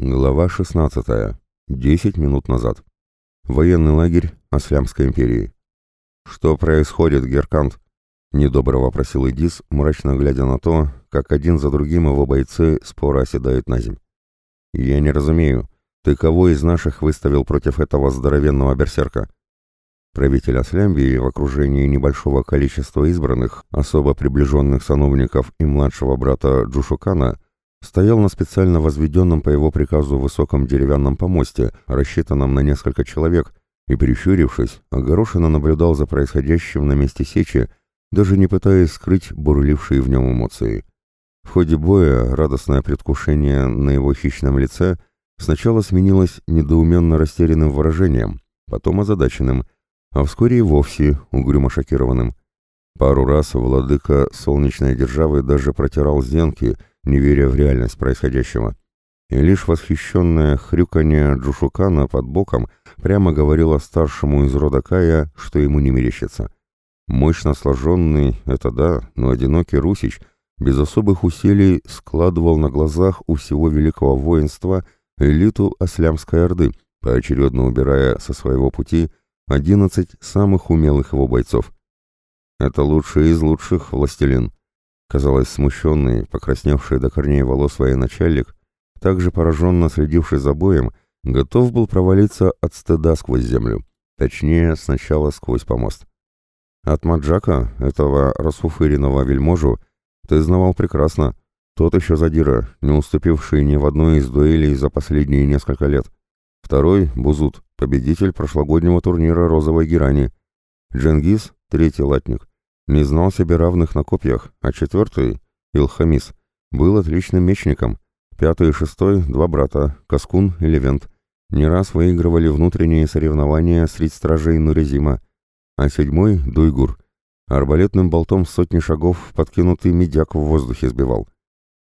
Глава 16. Десять минут назад. Военный лагерь Аслямской империи. «Что происходит, Геркант?» — недобро вопросил Эдис, мрачно глядя на то, как один за другим его бойцы споро оседают на земь. «Я не разумею, ты кого из наших выставил против этого здоровенного берсерка?» Правитель Аслямбии в окружении небольшого количества избранных, особо приближенных сановников и младшего брата Джушукана — стоял на специально возведенном по его приказу высоком деревянном помосте, рассчитанном на несколько человек, и, прищурившись, огорошенно наблюдал за происходящим на месте сечи, даже не пытаясь скрыть бурлившие в нем эмоции. В ходе боя радостное предвкушение на его хищном лице сначала сменилось недоуменно растерянным выражением, потом озадаченным, а вскоре и вовсе угрюмо шокированным. Пару раз владыка солнечной державы даже протирал зенки, не веря в реальность происходящего. И лишь восхищенное хрюканье Джушукана под боком прямо говорило старшему из рода Кая, что ему не мерещится. Мощно сложенный, это да, но одинокий Русич без особых усилий складывал на глазах у всего великого воинства элиту Аслямской Орды, поочередно убирая со своего пути одиннадцать самых умелых его бойцов. Это лучший из лучших, властелин. Казалось, смущенный, покрасневший до корней волос военачальник, также пораженно следивший за боем, готов был провалиться от стыда сквозь землю. Точнее, сначала сквозь помост. От Маджака, этого расфуфыренного вельможу, ты знавал прекрасно. Тот еще задира, не уступивший ни в одной из дуэлей за последние несколько лет. Второй — Бузут, победитель прошлогоднего турнира «Розовой герани». Дженгиз — третий латник. Не знал себе равных на копьях, а четвертый, Илхамис, был отличным мечником. Пятый и шестой — два брата, Каскун и Левент. Не раз выигрывали внутренние соревнования среди стражей Нурезима. А седьмой — Дуйгур. Арбалетным болтом сотни шагов подкинутый медяк в воздухе сбивал.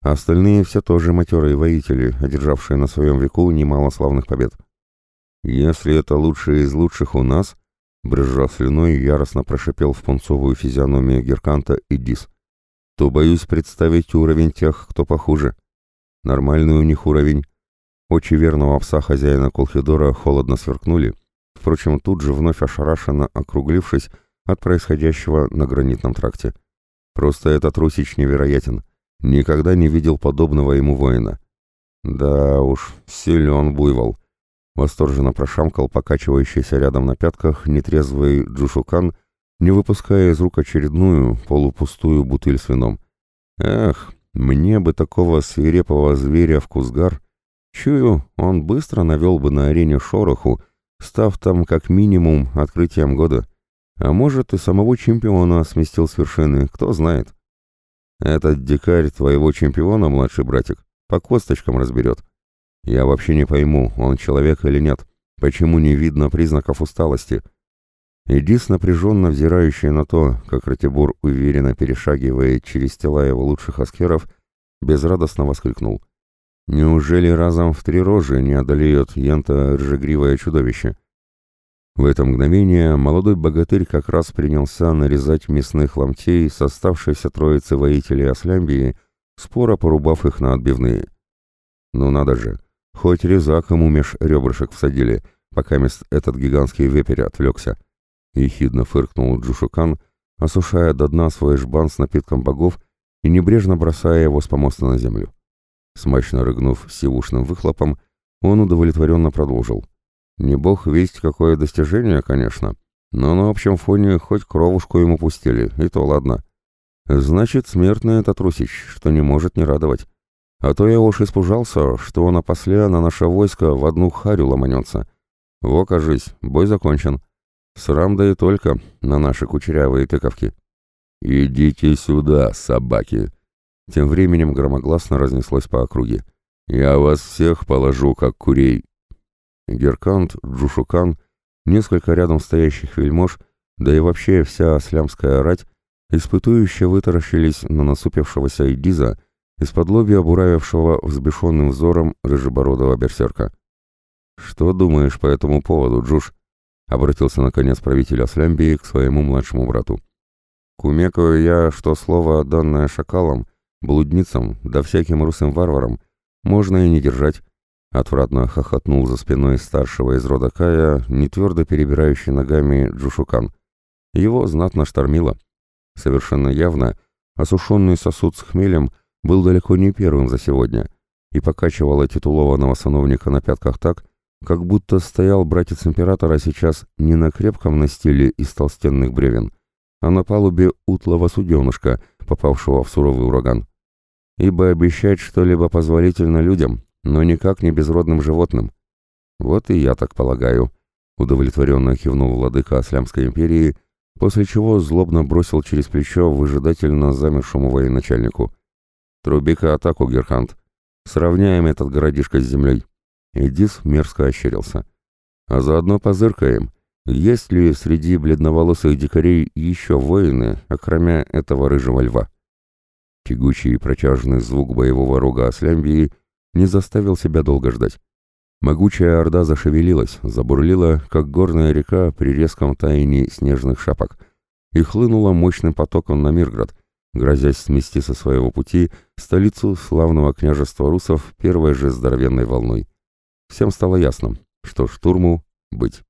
А остальные все тоже матерые воители, одержавшие на своем веку немало славных побед. Если это лучшие из лучших у нас, брызжа слюной, яростно прошипел в пунцовую физиономию Герканта и Дис. То боюсь представить уровень тех, кто похуже. Нормальный у них уровень. Очи верного пса хозяина Колхидора холодно сверкнули, впрочем, тут же вновь ошарашенно округлившись от происходящего на гранитном тракте. Просто этот Русич невероятен. Никогда не видел подобного ему воина. Да уж, силен буйвол. Восторженно прошамкал покачивающийся рядом на пятках нетрезвый Джушукан, не выпуская из рук очередную полупустую бутыль с вином. Эх, мне бы такого свирепого зверя в Кузгар. Чую, он быстро навел бы на арене шороху, став там как минимум открытием года. А может и самого чемпиона сместил с вершины, кто знает. Этот дикарь твоего чемпиона, младший братик, по косточкам разберет. Я вообще не пойму, он человек или нет. Почему не видно признаков усталости? Эдис, напряженно взирающий на то, как Ратибор уверенно перешагивает через тела его лучших аскеров, безрадостно воскликнул. «Неужели разом в три рожи не одолеет ента ржегривое чудовище?» В это мгновение молодой богатырь как раз принялся нарезать мясных ломтей с оставшейся троицы воителей Аслямбии, споро порубав их на отбивные. «Ну надо же!» Хоть резак ему меж ребрышек всадили, пока мест этот гигантский вепрь отвлекся. Ехидно фыркнул Джушукан, осушая до дна свой жбан с напитком богов и небрежно бросая его с помоста на землю. Смачно рыгнув сивушным выхлопом, он удовлетворенно продолжил. Не бог весть какое достижение, конечно, но на общем фоне хоть кровушку ему пустили, и то ладно. Значит, смертный этот Русич, что не может не радовать. А то я уж испужался, что он опосля на наше войско в одну харю ломанется. Во, кажись, бой закончен. Срам да и только на наши кучерявые тыковки. «Идите сюда, собаки!» Тем временем громогласно разнеслось по округе. «Я вас всех положу, как курей!» Геркант, Джушукан, несколько рядом стоящих вельмож, да и вообще вся слямская рать, испытующе вытаращились на насупившегося Эдиза, из-под лобья обуравившего взбешенным взором рыжебородого берсерка. «Что думаешь по этому поводу, Джуш?» — обратился наконец правитель Аслямбии к своему младшему брату. «Кумекаю я, что слово, данное шакалам, блудницам, да всяким русым варварам, можно и не держать. Отвратно хохотнул за спиной старшего из рода Кая, нетвердо перебирающий ногами Джушукан. Его знатно штормило. Совершенно явно, осушенный сосуд с хмелем был далеко не первым за сегодня и покачивало титулованного сановника на пятках так, как будто стоял братец императора сейчас не на крепком настиле из толстенных бревен, а на палубе утлого суденышка, попавшего в суровый ураган. Ибо обещать что-либо позволительно людям, но никак не безродным животным. Вот и я так полагаю, удовлетворенно кивнул владыка Аслямской империи, после чего злобно бросил через плечо выжидательно замершему военачальнику. «Труби-ка атаку, Герхант. Сравняем этот городишко с землей». Эдис мерзко ощерился. «А заодно позыркаем, есть ли среди бледноволосых дикарей еще воины, окромя этого рыжего льва?» Тягучий и протяжный звук боевого рога Аслямбии не заставил себя долго ждать. Могучая орда зашевелилась, забурлила, как горная река при резком таянии снежных шапок, и хлынула мощным потоком на Мирград, грозясь смести со своего пути столицу славного княжества русов первой же здоровенной волной. Всем стало ясно, что штурму быть.